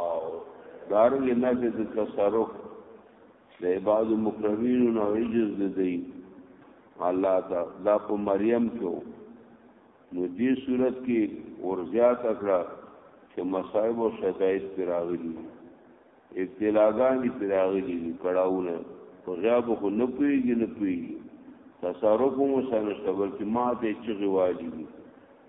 او دارنګ نفی د تصرف د عباد مکرمین او عجز د دی الله تا دا په مریم کې نو دې صورت کې ورزیات کړه چې مصائب او شدائد پر راغلي ابتلاګانی پر راغلي کړهونه په غیاب خو نه پويږي نه پويږي تصرف مو سره شته بلکې ما ته چغي واجبي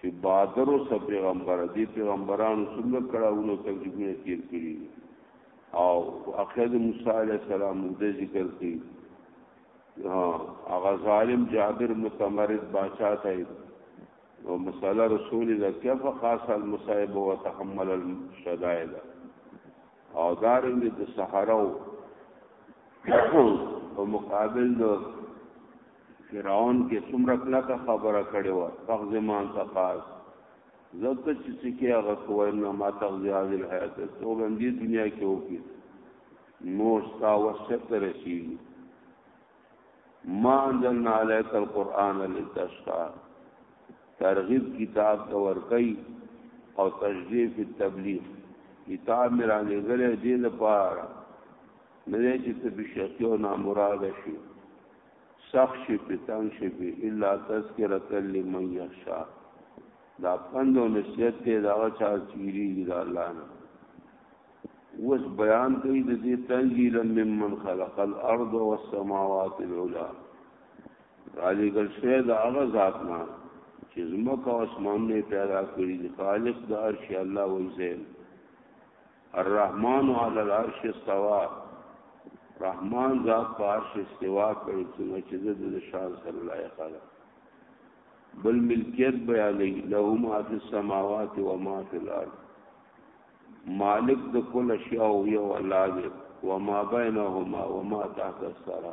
چی بادر اوسه پیغمبر دی پیغمبرانو څومره کړهونه تکلیفونه تیر کړي او اخر د موسی علی السلام د ذکر کوي هغه ظالم جابر متمرد بادشاہ ته او مساله رسول الله کیف خاص المصائب وتحمل الشدائد او دارنګ د صحراو په مقابل فرعون کې څومره کلکه خبره کړې و تغزمان تقاس زکه چې څه کې هغه کوی نه ما تغزي هذه الحیات تو باندې دنیا کې وکي نور ستا وسط رسی ما انزلنا عليك القرآن لتشقى ترغیب کتاب ته ورکي او تشجیع فی تبلیغ کتاب مې را لګلې دې لپاره نه چې ته بشکیو نامراد شي سخت شي په تنګ شي به الا تذکرۃ لمن یخشا دا پند او نصیحت دی دا چا چیری دی الله نه وس بیان کوي د دې تنزیل ممن خلق الارض والسماوات العلى علی گل شه د هغه ذات نه چې زمکه او اسمان نه پیدا کړی دی خالق د عرش الله وزین الرحمن علی العرش استوا رحمان ذات په عرش استوا کوي څنګه چې د شان سره لایق ده بل ملکیت بیانې له ما فی السماوات و ما فی الارض مالک د کل اشیاء یو الله دی و ما بینهما و ما تحت الثرى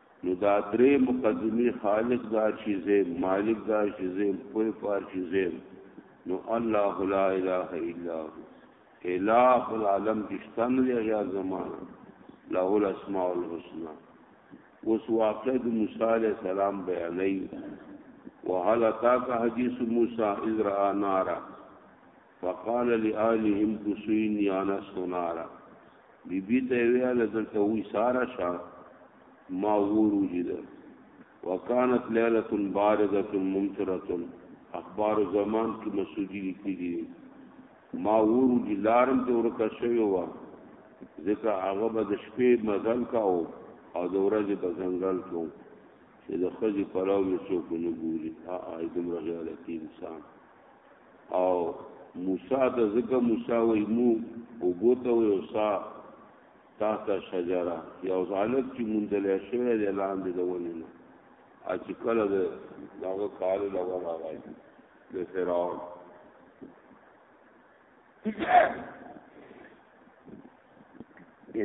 نو دا درې مقدمي خالق دا چې زم مالک دا چې زم پوي پار چې زم نو الله لا اله الا هو اله العالم کې شتن دی یا زمانه له الاسماء الحسنا اوس واقع د موسی عليه السلام بیانې وهل تاک حدیث موسی اذ را نارا فقال لآلهم کسوینی آنا سونارا بی بی ته ویل دلته وی سارا شا ما ورو جید وکانت لیلۃ بارده ممطره اخبار زمان کی مسعودی لیکلی دی ما ورو جی لارم ته ورکه شوی و ځکه هغه به د شپې مزل کاو او د ورځې به ځنګل کوو چې د خځې پلاو مې څوک نه ګوري آ آ دومره غیرتي انسان او موسی د ذکر موسی وی مو او بوته وی او سا تحت شجره یو ظالب چې مندل شوی دی لاندې د ونی نه چې کله د داغه کال له ورا راځي د فرعون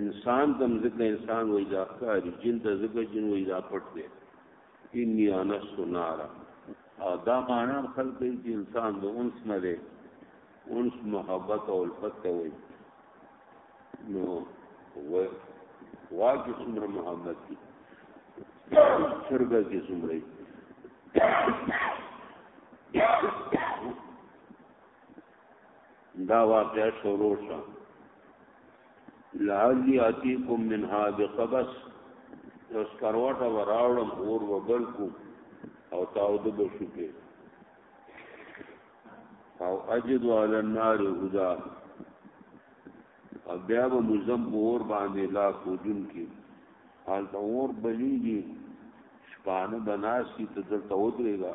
انسان دم ذکر انسان وې دا ښکاری جن د ذکر جن وې دا پټ دی انی انست نارا او دا معنا خلق کوي چې انسان د انس نه دی انس محبت او الفت ته وایي نو وای واګي څومره محبت دي سرګه کې څومره دا واقعا شروع شو لعلی اتیکم منها بقبس یو سکروټه و راوړم اور و بل کو او تاو د بشو کې او اجد علی النار هدا او بیا به مزم اور باندې لا کوجن کې حال ته اور بلیږي شپانه بناسي ته دلته ودرېږه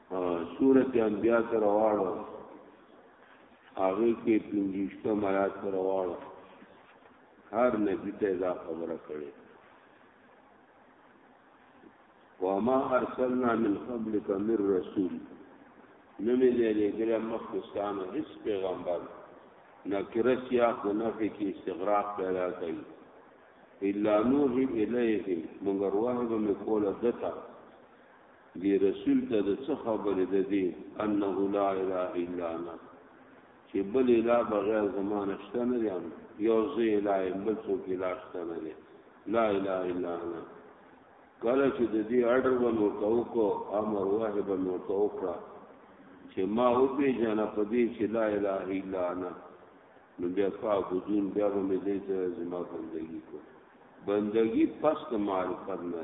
سورت انبیاء ته رواړو هغه کې پنځشتم آیات ته رواړو هر نبی ته دا خبره کړې وما ارسلنا من قبلك من رسول نمی دې لګره مخکستان هیڅ پیغمبر نکره سیاق د نفي کې استغراق پیدا کوي الا نوحي الیه مگر وحی به کوله دتا دې رسول ته د څه خبرې ده دې انه لا اله الا انا چې بل اله بغیر زمانه شته نه دی یو زه اله یم بل څوک اله شته نه دی لا اله الا انا کله چې د دې اډر ونو توکو امر واهب نو توکړه چې ما او به جنا پدې چې لا اله الا انا نو بیا فعبدون بیا به مې دې ته زما بندگی کو بندگی پس معرفت نه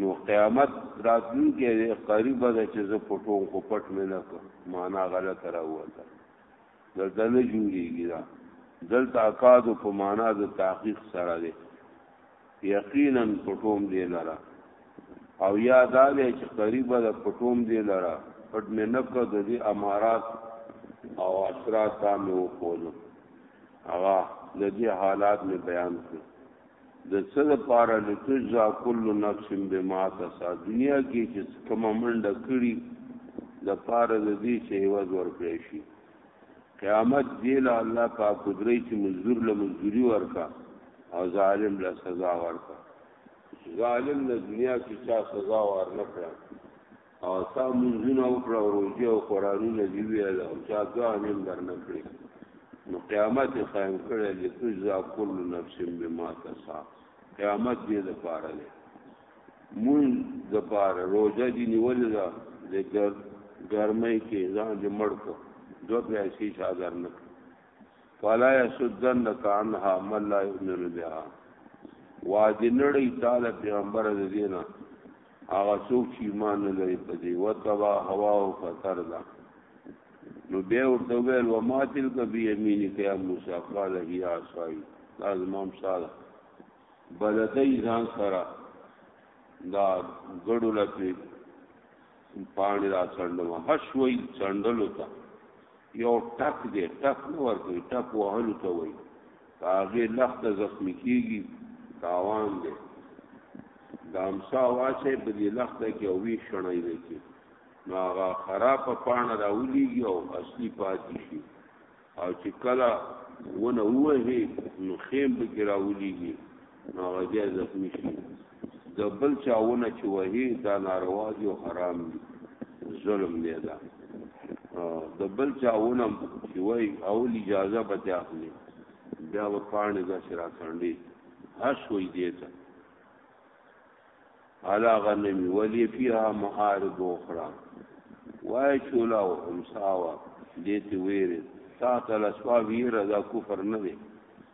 نو قیامت راتلونکی دی قریبه ده چې زه پټوم خو پټ مې نه کړ معنا غلطه راووته دلته نه جوړېږي دا دلته اکادو په معنا د تحقیق سره دی یقینا پټوم دی لره او یا دا دی چې قریبه د پټوم دی لره پټ مې نه کړ د دې امارات او اثرات دا مې وښودل هغه د دې حالات مې بیان کړ د څه لپاره لتجزا کل نفس بما تسعى دنیا کې چې کوم منډه کړي د پاره د دې چې عوض ورکړي شي قیامت دی له الله پاک قدرت چې مزدور له مزدوري ورکا او ظالم له سزا ورکا ظالم له دنیا کې چا سزا ورنکړه او تا منځونه وکړه او روزي او قرانونه دی ویل او چا ځان هم درنه کړی نو قیامت قائم کړی لتجزا کل نفس بما تسعى قیامت دې د پاره دی مون د پاره روزه دی نیول دا د ګرمۍ کې ځان دې مړ کو دوه پیسې شادر نه فلا يسدنك عنها من لا يؤمن بها وادي نړۍ تعالی پیغمبر د دینه هغه څوک چې ایمان نه لري په دې وتبا هوا او فتر ده نو بیا ورته ویل و ما تلک بی یمینی کیا موسی قال هی عصای دا زمام ساده بلدی ځان سره دا ګړو لته پانی را څنډم هش وی څنډلو تا یو ټک دی ټک نه ورکوي ټک وهلو ته وایي په هغې لخته زخمی کېږي تاوان دی د امسا واچې په دې لخته کې او وی شڼای دی کې نو هغه خراب پاڼه راولېږي او اصلي پاتې شي او چې کله ونه وهي نو خیم به کې راولېږي نو هغه زخمی شي د بل چاونه چې وهي دا ناروا دي او حرام دي ظلم دی دا د بل چاونه چې وایي او اجازه به ته اخلي بیا و پاڼې دا شرا کړنډي هش وي دی ته علا غنم ولی فيها معارض اخرى وای چولا او امساوا دې ته ویره تا تل اسوا ویره دا کفر نه دی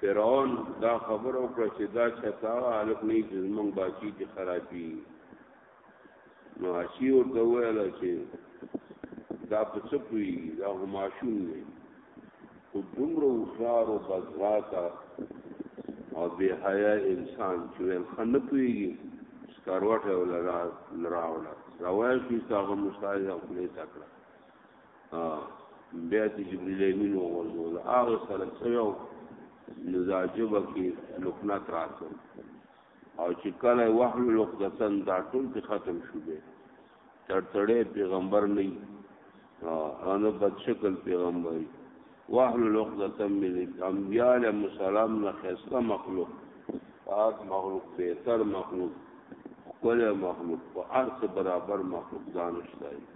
فرعون دا خبر او کړ چې دا چتا الک نه زمون باچی دي خرابي نو هشي ورته ویل چې دا په څه پوي دا هماشون نه خو دومره وخار او بزراتا او به حیا انسان چې ول خنه پويږي سکاروټه ولا راوړه راوړل شي تاغه مستعجل خپل تکړه بیا چې جبرئیل امین وغورځول هغه سره څه یو نزاجب کې لقنات راتل او چې کله وحل لقدتن دا ټول په ختم شو به ترتړې پیغمبر نه انا بد شکل پیغمبر وحل لقدتن من انبیاء علیہ السلام نه خسته مخلوق پاک مخلوق بهتر مخلوق کله مخلوق په ارث برابر مخلوق دانش دی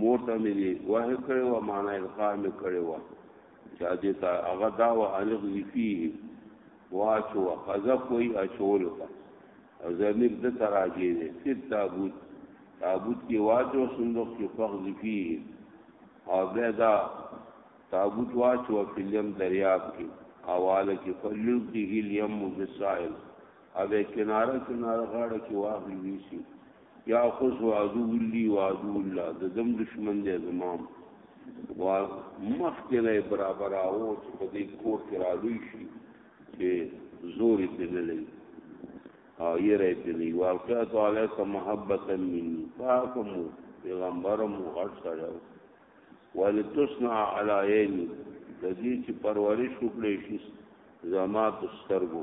مور ته مې دې وه کړې وه معنا القاء مې کړې وه چا دې ته هغه دا و الغزي فيه واچو قذف وي اچول ته او زمير د تراجي دې فت تابوت تابوت کې واچو صندوق کې فغز فيه او بیا دا تابوت واچو فلم دریاب کې اواله کې فلو کې هلیم بالسائل او کناره کناره غاړه کې واخلي ویسي یاخوذ عدو لی و عدو الله د دم دشمن دی زمام و مخکې نه برابر او چې په دې کور کې رالوي شي چې زور یې په نه لګي او یې راي په دی واقعا تعالی ته محبت مني پاکم پیغمبرم غټ سره ولتصنع علی عینی د دې چې پرورش وکړي شي زما تسترګو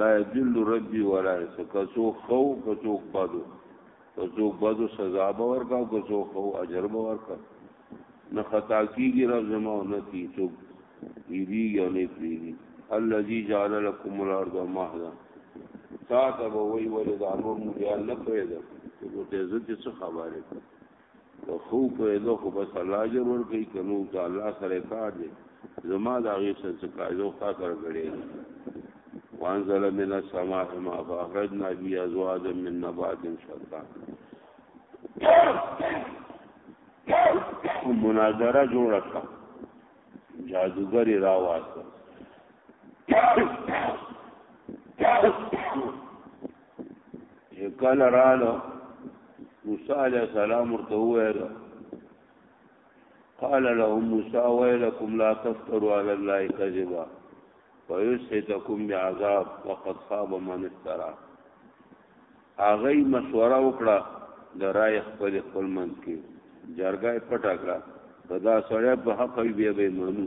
لا یذل ربی ولا یسو کسو خو کسو بدو کسو بدو سزا به ورکا کسو خو اجر به ورکا نه خطا کیږي رب زما نه کی تو یری یا نه پیږي الذي جعل لكم الارض مهدا تا ته وی ولې دا نور مو بیا نه پرېږده چې ګوتې زه چې څه خبرې خو په دې خو بس الله اجر ورکړي کنو ته الله سره کار دی زما دا غي سره څه کار دی خو سره غړي وانزل من السماء ما فاخرجنا به ازواجا من نبات شتى مناظره جوړ کړه جادوګر را واسطه چې کله رااله موسی علیہ السلام ورته وویل قال لهم موسی ويلكم لا تفتروا على الله كذبا ويسحتكم بعذاب وقد خاب من افترى هغه مشوره وکړه د رای خپل خپل منځ کې جرګه پټه کړه کدا سړی په حق وي بیا به منو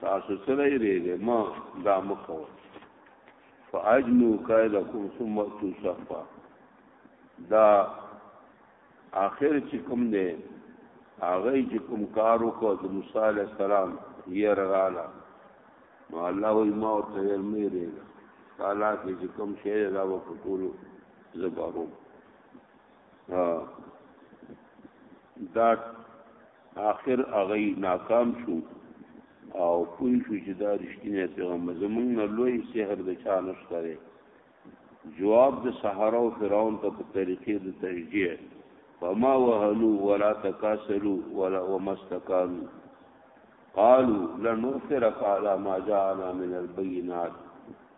تاسو سره یې ریږه ما دا مکو فاجنو قائدکم ثم تو صفا دا آخر چې کوم دی هغه چې کوم کار وکړ د موسی علی السلام یې راغله نو الله وی ما او ته یې مې ریږه تعالی چې کوم شی دا وکړو زبارو ها دا آخر هغه ناکام شو او پوه شو چې دا رښتینی پیغمبر زمونږ نه لوی سحر د چا نشته دی جواب د سحرا او فرعون ته په طریقې د تشجیع فما وهنو ولا تکاسلو ولا ومستکانو قالوا لنؤثرك على ما جاءنا من البينات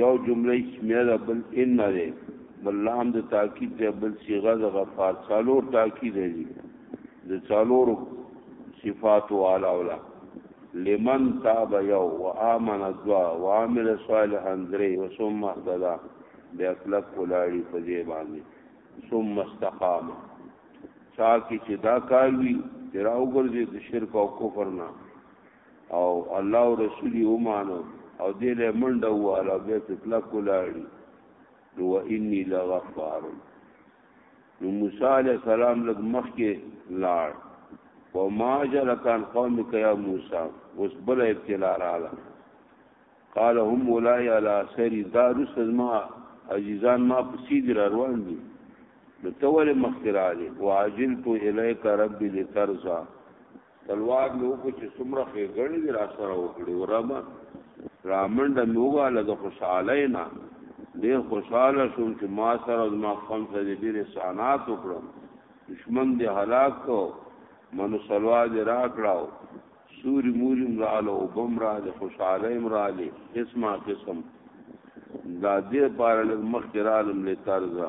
یو جمله اسمیه ده بل ان ده بل لام د تاکید ده بل صيغه د غفار څلور تاکید دي د څلور صفات والا ولا لمن تاب یو وآمن دوا وعمل صالحا درې وسم اهددا بیا کلک کولاړي په دې باندې ثم استقام چا کې چې دا کار وی تراو ګرځي د شرک او کفر نه او الله او رسول یې ومانو او دې له منډه واله بیا په کلک ولاړی نو انی لغفار نو موسی علی السلام لګ مخ کې لاړ و ما جلکان قومک یا موسی اوس بل ابتلا رااله قال هم اولای علی سری دارس ما عزیزان ما پسید را روان دي نو تول مخکراله واجلت الیک ربی لترزا تلوار مې وکړ چې څومره ښېګڼې دې را سره وکړي ورمه رامنډه مې وګاله د خوشحالۍ نه ډېر خوشحاله شوم چې ما سره زما قوم سره دې ډېر احسانات وکړم دشمن دې هلاک کو منو سلوا دې را کړاو سوري موري مراله او بم را دې خوشحالۍ مراله قسمه قسم دا دې پاره لږ مخکې رالم لې ترزه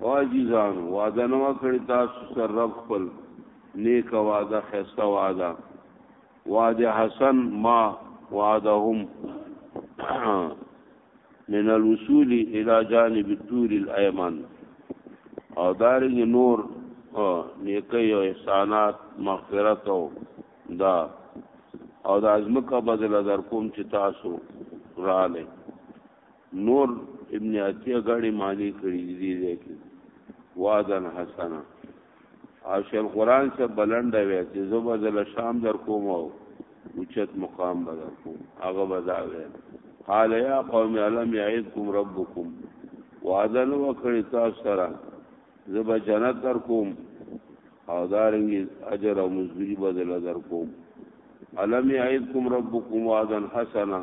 واجزانو وعده نو کړی تاسو سره رب خپل نیک وعده خسته وعده وعده حسن ما وعدهم من الوصول الى جانب الدور الايمن او دارنګ نور نیکی او احسانات مغفرت او دا او د ازمکه بدل در کوم چې تاسو رااله نور ابن عطیه غړي معنی کړی دي دي کې وادن حسنا عاشر قران سے بلند وی چې زوبه زل شام در کوم او اوچت مقام بدر کوم هغه بداوی قال یا قوم علم یعیدکم ربکم وعدن وکړی تاسو سره زوبه جنت در کوم او دارنګ اجر او مزدوری بدل در کوم علم یعیدکم ربکم وعدن حسنا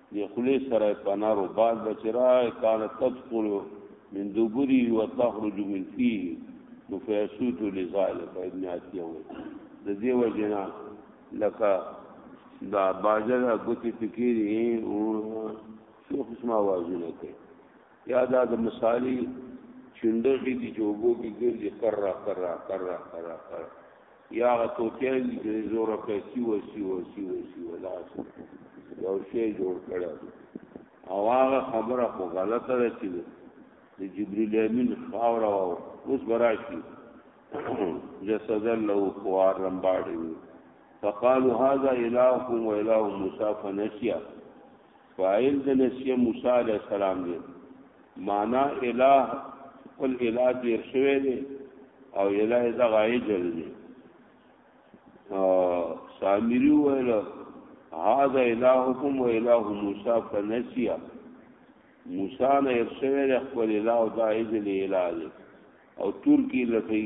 د خلی سره پنار او باد بچرا کان تدخل من دبری و تخرج من فيه نو فیسوت لذالک ابن عطیه وی د دیو جنا لکا دا باجر غوتی پکیری او شو قسمه وازونه کوي یا دا د مثالی چندر دي چې وګو کې ګرځي کرا کرا کرا کرا کرا یا هغه توتیان دي چې زوره کوي سیو سیو سیو سیو لاس یو شی جوړ کړی او هغه خبره خو غلطه ده چې د جبرئیل امین خاور او اوس براشي جسد له خوار رمباړي فقالوا هذا الهكم واله موسی فنسيا فاعل د نسیه موسی علیه السلام دی معنا الہ خپل الہ دې شوی دی او الہ دا غایجل دی سامری ویل هاذا الہکم و الہ موسی فنسیه موسی نه شوی دی خپل الہ او دا ایجل الہ دی او ترکی لټی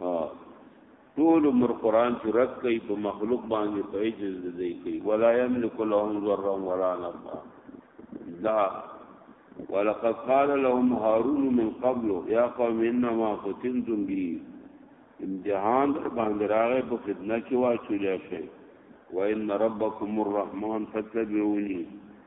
ټول عمر قران چې رد کوي په مخلوق باندې په عجز دی کوي ولا يملك لهم ضرا ولا نفعا دا ولقد قال لهم هارون من قبل يا قوم انما فتنتم به امتحان در باندې راغې په فتنه کې واچول شي وان ربكم الرحمن فتبعوني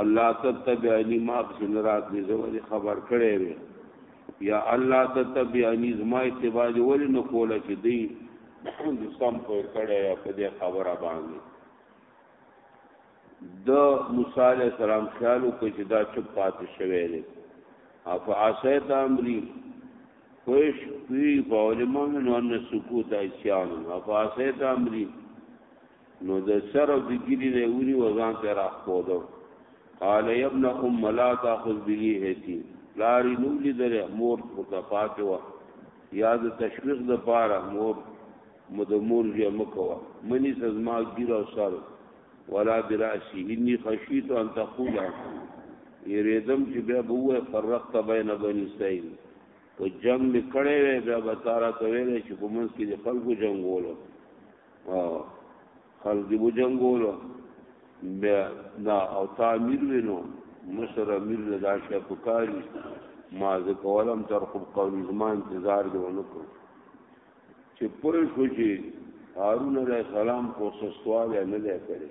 الله تتبعنی ما پس نرات دی زوری خبر کړی وی یا الله تتبعنی زما اتباع دی ولی نکوله چی دی د سم پوی کړی یا پدی خبره باندی د موسی علیہ السلام خیالو کو چې دا چپ پاتې شوی دی اف عصیت امری خوش پی باور مونږ نو ان سکوت ایسیان اف عصیت امری نو د سر او د ګیری نه ونی وزان ته را خودو قال ابن ام لا تاخذ بلیهتی لاری نو لیدل مور پورته پاتې و یا د تشویق د پاره مور مدمور یې مکوا منی سزما ګیر او سر ولا براسی انی خشیت ان تقول یریدم چې بیا بوه فرقت بین بنی سعید په جنگ کړه بیا به تارا ته ویل چې په منځ کې د خلکو جنگ وولم خلق دی وجنګولو بیا دا او تا امیر وینو مشر امیر نه دا شي په کاری ما زه کولم تر خو قول زما انتظار دی ونکړ چې پوه شو چې هارون علیه السلام کوسستواله نه دی کړی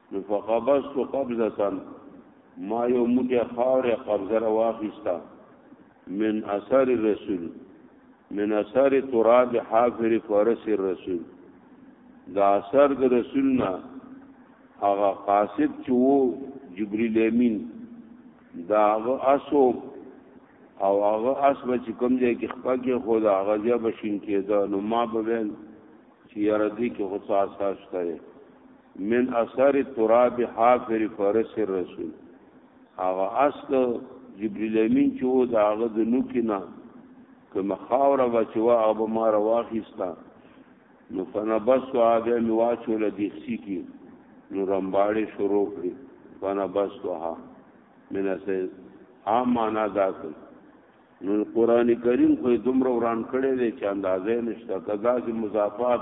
نو فقبضت قبضه ما یو موټه خاور قبضه را واخیستا من اثر الرسول من اثر تراب حافر فرس الرسول دا اثر د رسول نه هغه قاصد چې وو جبرئیل امین دا هغه اسو او هغه اس به چې کوم ځای کې خپل کې خدا هغه ځای بشین کېده نو ما به ویل چې یاره دې کې خو څه اساس شته من اثر تراب حافر فرس الرسول هغه اصل جبريل امين چې و دا هغه د نوکینا کوم خاور و چې وا هغه ما راوخیستا نو فنبس وا به می واچول د سی کی نو رمباړې شروع کړې وانا بس وها من اسه عام معنا دا کړ نو قران کریم خو دومره وران کړي دي چې اندازې نشته کدا چې مضافات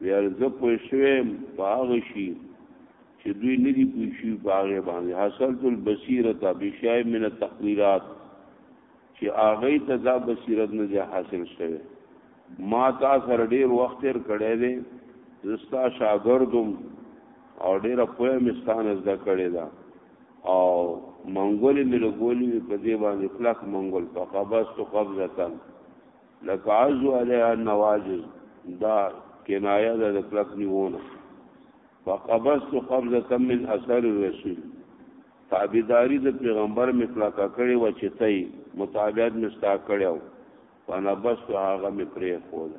ویل زه پوه شویم په هغه شي چې دوی نه دي پوه شوي په هغې باندې حاصلت البصیرته بشای من التقریرات چې هغه ته دا بصیرت نه دی حاصل شوی ما تا سره ډیر وخت تیر کړی دی زستا شاګردم او ډیره پوهه مستانه زده کړې ده او منګولې مې لګولې په دې باندې کلک منګول په قبض تو قبضتن لکه عزو علیه النواجز دا کنایه ده د کلک نیونه فقبضت قبضه من اثر الرسول تابعداري د پیغمبر می کلک کړي و چې تای متابعت مستا کړو فنبست هغه می پرې خوله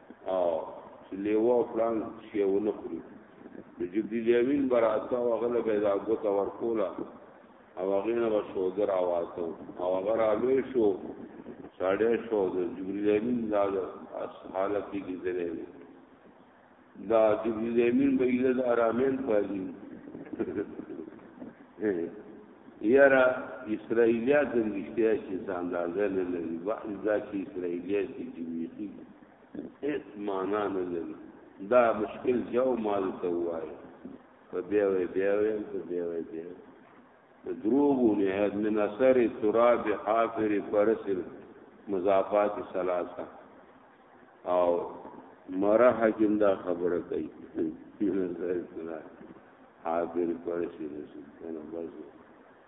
او لیوا پلان شی ونه خوري د جبريل امين براتو هغه به دا غوته ورکولا او هغه نه وسوګر اواسو او هغه رالوي شو ساړې شو د جبريل امين دا حالت کې ګذرې دا جبريل امين به د آرامین پالي یاره اسرائیلیا د رښتیا چې ځاندازه نه لري وایي دا چې اسرائیلیا چې جوړیږي هیڅ معنا نه لري دا مشکل جو مال ته وایي په بیا وی بیا وی په بیا وی بیا د دروغو نهایت من اثر تراب حافر پرسل مضافات ثلاثه او مرا حکیم دا خبره کوي حاضر پرشي نشي کنه بس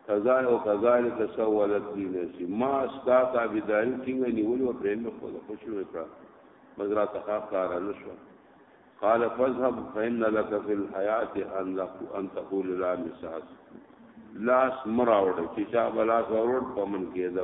کذالک او کذالک سوالت دی نشي ما استا تابعداري څنګه نیول او پرېم خو د خوشو وکړه مزرا تخاف کار نه شو قال فذهب فإن لك في الحياة أن أن تقول لا مساس لاس مراوړ چې چا بلاس ورور پمن کېده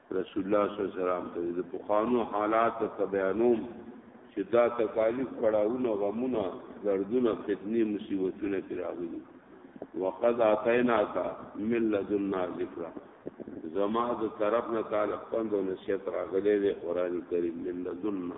رسول الله صلی الله علیه وسلم ته د پخوانو حالات ته بیانوم چې دا تکالیف کړهونه غمونه دردونه فتنې مصیبتونه کې راغلي وقد اتینا کا من لدنا ذکر زما د طرف نه تعالی پند او نصیحت راغلي دی قران کریم من لدنا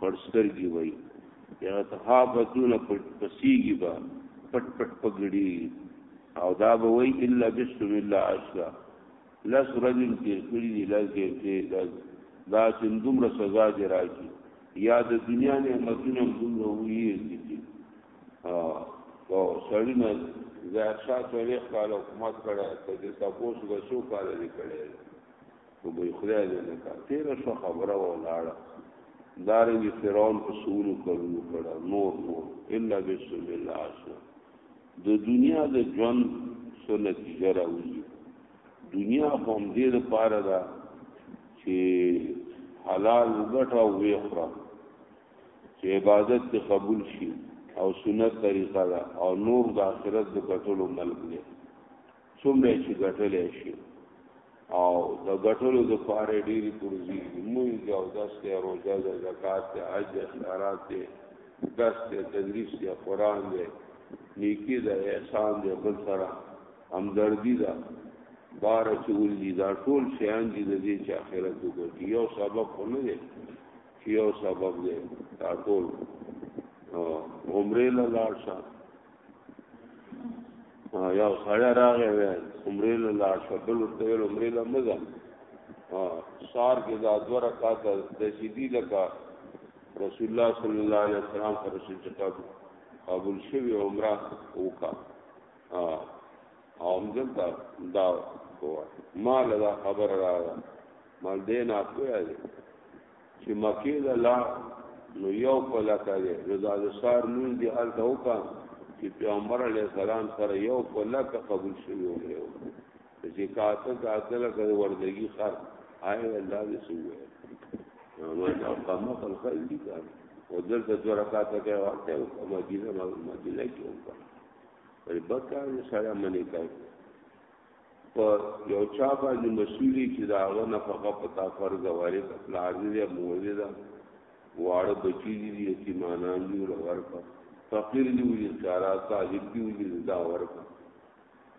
پړسترګي وای یا تخافتون پسیږي با پټ پټ پګړي او دا به وای الا بسم الله عشرا لس رجل تیر کړی دی لس ګنټه لس دا چې دومره سزا دی راکی یا د دنیا نه مدینه دومره وی دي ها او سړی نه زه شاته وی خپل حکومت کړه ته د تاسو غوښو کار لري کړه خو به خدای دې نه کا تیر شو خبره و لاړه دارنګ فرعون په سونو کړو کړه نور نور الا بسم الله اسو د دنیا د ژوند سنت جره وی دنیا هم دې لپاره ده چې حلال وګټه او ویخره چې عبادت ته قبول شي او سنت طریقه ده او نور د آخرت د کټلو ملک دی څومره چې ګټلې شي او د ګټلو د پاره ډېری پرځي موږ او داس ته روزه د زکات ته حج خیرات ته داس ته تدریس ته قران دی نیکی دا احسان دی بل سره همدردی دا بار چې ولدي دا ټول شیان دي د دې چې آخرت وګټي یو سبب خو نه دی چې یو سبب دی دا ټول عمره لاله یا سړی راغی وی عمرې له لاړ شو بل ورته ویل عمرې له مزه سار کې دا دوه رکعات د سیدی لکه رسول الله صلی الله علیه وسلم پر رسول کتاب قبول شوی عمره وکا او همدل دا دا ما له خبر راغله مال دینه کوی چې مکې ته لاړ نو یو په لکه دی نو دا د سار نوز دی هلته وکړه چې پیغمبر علیه السلام سره یو په لکه قبول شوی و دی چې کاته کاته لکه وردګي خر آی الله دې سوې ما دا قامه خلق دي کار او دلته دوه رکعات کې ورته او مدینه مدینه کې وکړه پر بکر سره منی کوي په یو چا باندې مسولی چې دا هغه نفقه پتا فرض وارث پلار دی یا مور دی دا واړه بچی دي یتیمانان دي ورکا فقیر دی وی چارا طالب دی وی دا ورکا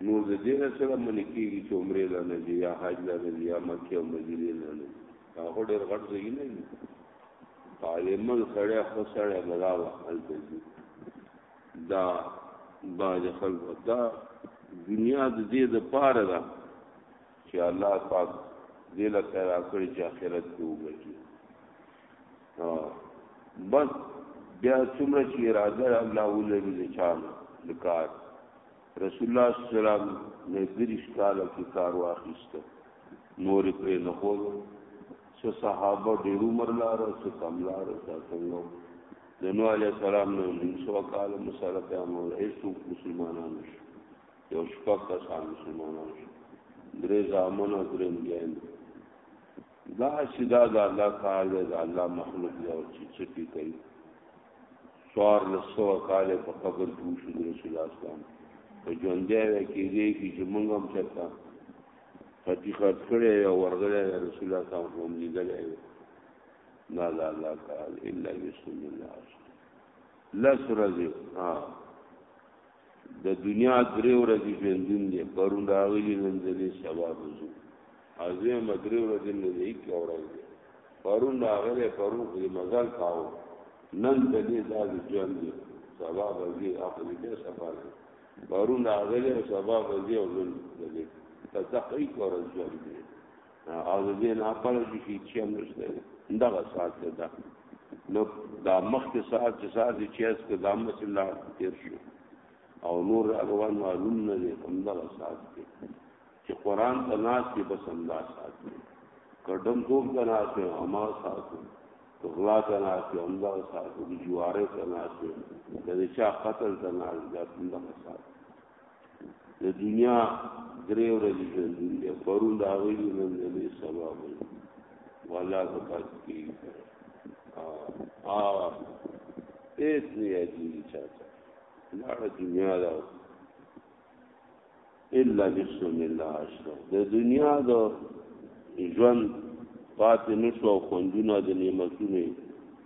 نو د دې سره منې کېږي چې عمره لا نه دي یا حج لا نه دي یا مکه او مدینه لا نه هغه ډېر غټ ځای نه دي طالبان سره خو سره بلاوه حل دي دا باج خلق دا دنیا د دې د پاره ده چې الله پاک دې له پیدا کړی چې آخرت کې وګټي بس بیا څومره چې اراده الله ولري د چانه د کار رسول الله صلی الله علیه وسلم نه دریش کال کې کار واخیسته نور پرې نه خور څه صحابه ډېر عمر لاره څه کم لاره څه څنګه د نوح علی السلام نو نسو کال مساله پیغمبر هیڅ مسلمانان نشو یو شپږ کسان مسلمانان شو درې ځامن او درې مګین دا سیدا د الله تعالی د الله مخلوق دی او چې څه پی کوي سوار لسو کال په قبر کې شو د رسول الله اسلام په ژوند دی کې دی کې چې موږ هم چرته فتیخات کړی او ورغلی رسول الله صلی الله علیه وسلم لیدلی لا لا لا قال الا بسم الله لا سرزي ها د دنیا درې ورځې ژوندون دي پرون راغلي نن دې سبا وځو ازه مدرې ورځې نه دی کې اورل پرون راغله پرون دې مزل کاو نن دې دا ژوند دي سبا وځي اخر دې سفر پرون راغله سبا وځي او نن دې تدقیق ورځ ژوند دي او د دې نه پړ دي چې چې هم نشته دغه سات ده نو دا مخ کې سات چې سات چې اس کې دام بس الله تیر شو او نور روان معلوم نه دي هم دغه سات کې چې قران ته ناس کې بس هم دا سات دی کډم کوم ته ناس کې هم سات دی غلا ته ناس کې هم دا سات دی جواره ته ناس کې د چا قتل ته ناس دی هم دا سات د دنیا درې ورځې ژوند دی پرون دا وی نن دې سبا وی والا کو پات کی ا ا هیڅ نه یادی چاته دا دنیا دا الا بسم الله اشرف د دنیا دا ژوند پات نشو خوندونه د نعمتونو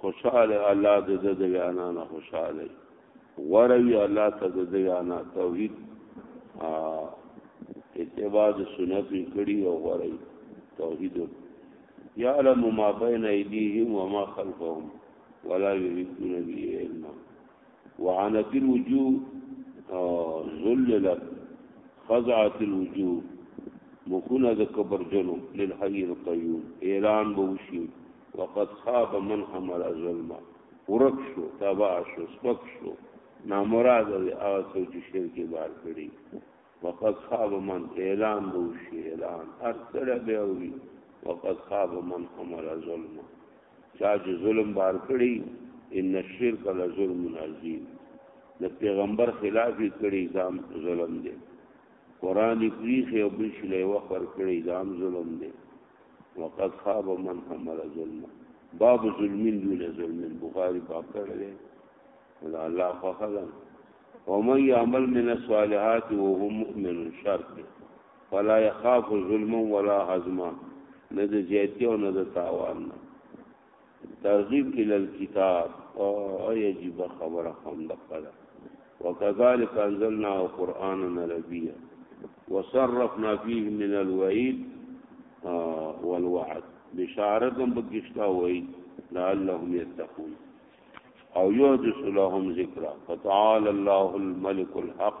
خوشاله الله د دې د وینا نه خوشاله وروي الله ته د دې وینا توحید اتباع سنت کړي او وروي توحید يعلم ما بين ايديهم وما خلفهم ولا يحيطون به علما وعنت الوجوه ذللت خضعت الوجوه مخونه د کبرجنو للحي القيوم اعلان بوشي وقد خاب من حمل ظلم ورک شو تبا شو سپک شو نامراد دی هغه څو چې شرک بار کړی وقد خاب من اعلان بوشي اعلان هر سره به اوري وقد خاب من حمل ظلم چا چې ظلم بار کړی ان الشرک لظلم عظیم د پیغمبر خلاف کړي ځام ظلم دی قران کریخ او بل شي له وخر کړي ځام ظلم دی وقد خاب من حمل ظلم باب ظلمین دون ظلمین بخاری باب کړی ولا الله فخذا ومن يعمل من الصالحات وهو مؤمن شرط ولا يخاف ظلم ولا هضم نه د زیاتی او نه د تاوان ترغیب ال الكتاب او یجب خبر هم دقلا وكذلك انزلنا قرانا عربيا وصرفنا فيه من الوعيد والوعد بشارت هم بکشتا وای لعلهم یتقون او یحدث لهم ذکرا فتعال الله الملك الحق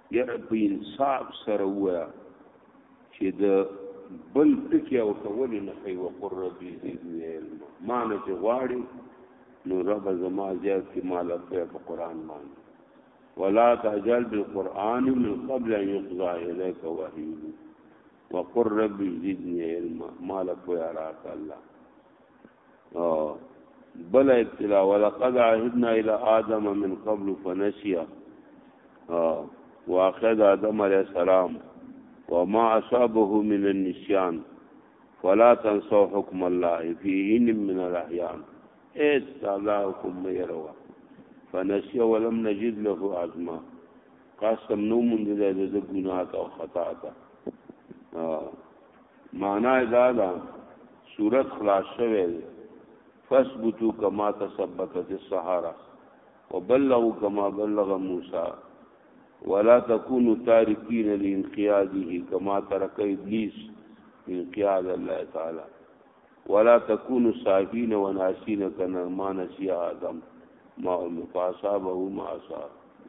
یاره په انصاف سره ووایه چې د بل ټکی او ته ولې نه کوي وقر ربي زدني علما ما نه چې غواړي نو رب زما زیات کې مال په په قران باندې ولا تعجل بالقران من قبل ان يقضى اليك وحيه وقر ربي زدني علما مال په راک الله او بل ابتلا ولقد عهدنا الى ادم من قبل فنسيا واخذ ادم عليه السلام وما اصابه من النسيان فلا تنسوا حكم الله فيه من الاحيان اذ تعالىكم يروا فنسي ولم نجد له عزما قسم نو من دې د ګناه او خطا تا معنا دا دا صورت خلاص شوه فثبتوا كما تثبتت الصحارى وبلغوا كما بلغ موسى ولا تكونوا تاركين لانقياده كما ترك ابليس انقياد الله تعالى ولا تكونوا ساهين وناسين كما ما نسي آدم ما هم فاصابه ما اصاب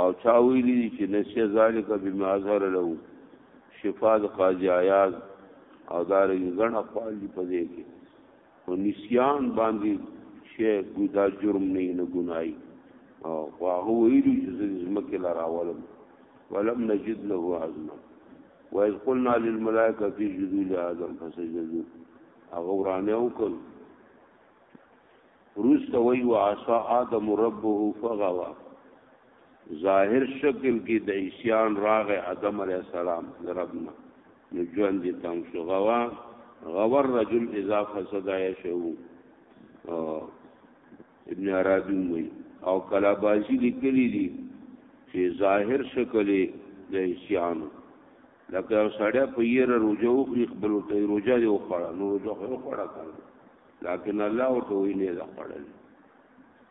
او چا ویلی دی چې نسیه ذالک بما اظهر له شفاء قاضی عیاض او دارنګ غن اقوال دی په دې کې او نسیان باندې شی ګدا جرم نه نه ګنای او هغه ویلی چې زمکه لراولم ولم نجد له عزما وإذ قلنا للملائکه فی جذول آدم فسجدوا هغه ورانه وکړ وروسته وایي وعصا آدم ربه فغوا ظاهر شکل کې د عصیان راغې آدم علیه السلام ربنا نو ژوند دې تنګ شو غوا غور رجل اذا فسد عيشه ابن عربي وي او کلابازي لیکلي دي چې ظاهر شکل د اسيان لکه سړی په یره روزه او خپل ته روزه دی او خړه نو روزه خو خړه کړ لكن الله ورته وی نه دا خړل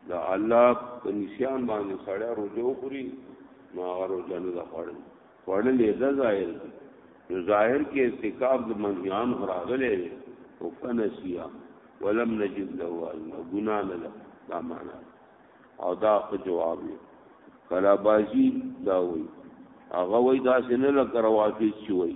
دا الله په نسيان باندې سړی روزه وخوري نو هغه روزه نه دا خړل خړل یې دا ظاهر نو ظاهر کې ارتکاب د منهيان راغلي او فنسيا ولم نجد له علم ګنا نه ده دا معنا او دا خو جواب دی کلا بازی دا وای هغه وای دا سن له کرواتی چوي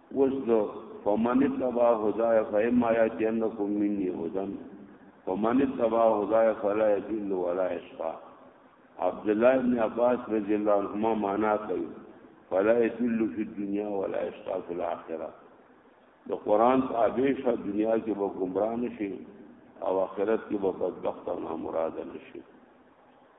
اوس دو فمن تبا هدايا فإما يأتينكم مني هدى فمن تبا هدايا فلا يضل ولا يشقى عبد الله بن عباس رضی الله عنهما معنا کوي فلا يدل في الدنيا ولا يشقى في الاخره د قران تابع شه دنیا کې به گمراه نشي او آخرت کې به بدبخت او نامراد نشي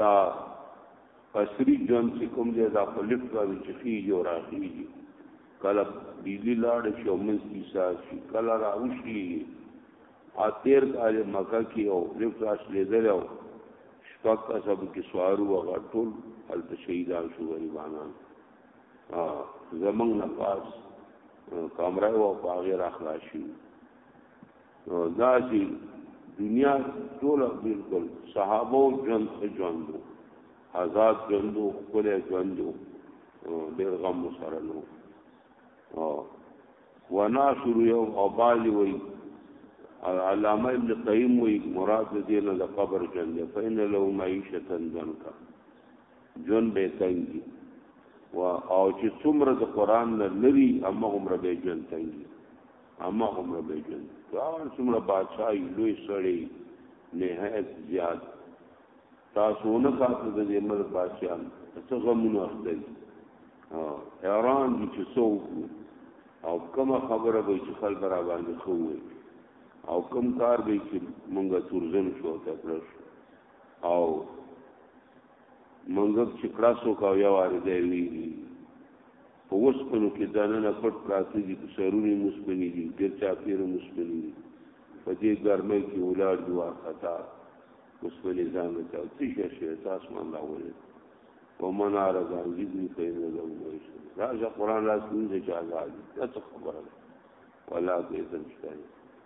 دا قصری ژوند چې کوم دی دا په لفټ باندې چې خېږي او راخېږي کله بجلی لاړ شي او منځ کې ساز شي کله راوشي ا تیر کال مکه کې او لفټ راشلېدل او شپږ کسب کې سوارو هغه ټول هلته شهیدان شو غریبانان زمنګ نه پاس کمره او باغې راخلا شي نو دا چې دنیا ټول بالکل صحابه ژوند ژوندو آزاد ژوندو خپل ژوندو ډېر غم سره نو او وناشر یو ابال وی علامه ابن قیم وی مراد دې نه د قبر ژوند دی فین له معیشه تنجن کا جون به تنګي او چې څومره د قران نه لري هم عمر به جون تنګي اما هم به جن ځان څومره بادشاہي لوی سړی نهایت زیات تاسو نه ساتو د دې ملک بادشاہان څه غمونه اخلي حیران دي چې څوک او کومه خبره به چې خلک را باندې خوي او کوم کار به چې مونږه تورزن شو ته کړش او منګک چې کړاسو کا یو ارزه وی په وسپنو کې دننه پټ پراته دي په سرونی مسپنی دي ډیر چا پیر مسپنی دي په دې ګرمۍ کې ولاړ دی وارخطا مسپنی ځان ته تیشه شوی تاسو مان راولې ومن عرض عن ذکری فإن له معيشة راځه قرآن راځي چې آزاد دي څه خبره ولا دې څه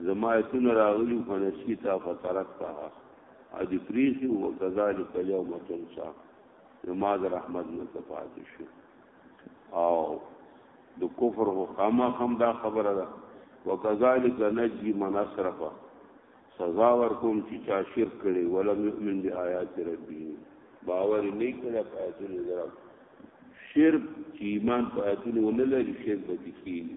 زما ایتونه راغلی فنسیتا فترکتها او دی پریخی و کذالک الیوم تنسا زما د رحمت نه تفات شو او د کفر هو خامه هم دا خبره ده وکذالک نجی من اسرف سزا ورکوم چې چا شرک کړي ولم یؤمن بیاات ربی باور نه کړه په ایتونو درو شرک چې ایمان په ایتونو نه لري شرک به کیږي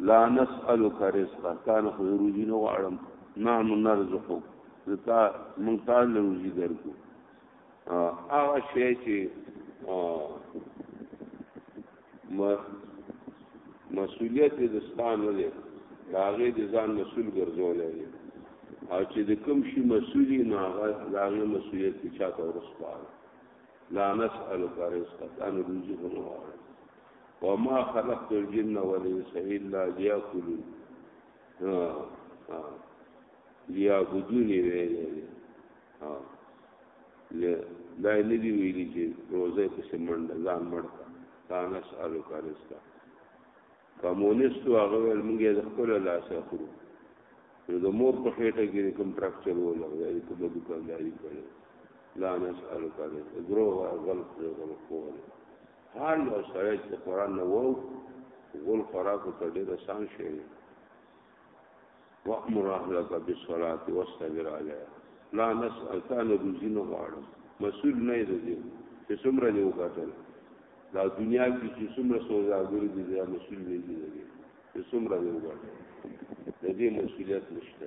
لا نسألک رزقا تانه خو روزی نه غواړم نحن نرزقک زتا مونږ تا له روزی درکو هغه شی چې مسؤلیت د ستان ولې داغه د ځان مسؤل ګرځول دی او چې د کوم شي مسؤلی نه هغه داغه مسؤلیت چې چاته ورسپاره لا نسألک رزقا تانه روزی نه غواړم وما خلقت الجن والانس الا ليأكلون ها ها ليعبدوني ویلې ها له دا نه دی ویلي چې روزه په سمند ځان مړتا تانس الو کارستا کمونیستو هغه ول موږ د خپل لاس اخرو نو د مور په خېټه کې کوم ټراکچر ولا دا کوم دکانداري کړي لا نس الو کارستا درو غلط غلط کوله حال یو سره چې قران نه وو غول خوراک ته ډېر آسان شي وامر اهلک بالصلاه واستغفر علیها لا نسأل تعالی روزینه غواړم مسئول نه دی چې څومره دی وکړل دا دنیا کې چې څومره سوداګری دي دا مسئول نه دي چې څومره دی وکړل د دې مسئولیت نشته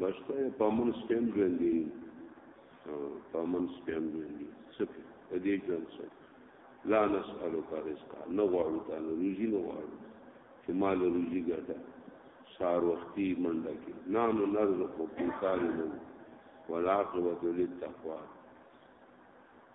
بشته پامن سپین ژوندې پامن سپین ژوندې سپی په دې ژوند سره لا نسألک رزقا نه غواړو تا نه روزي نه غواړو چې مال روزي ګټه سار وختي منډه کې نام نرزق په کار نه والعاقبت للتقوا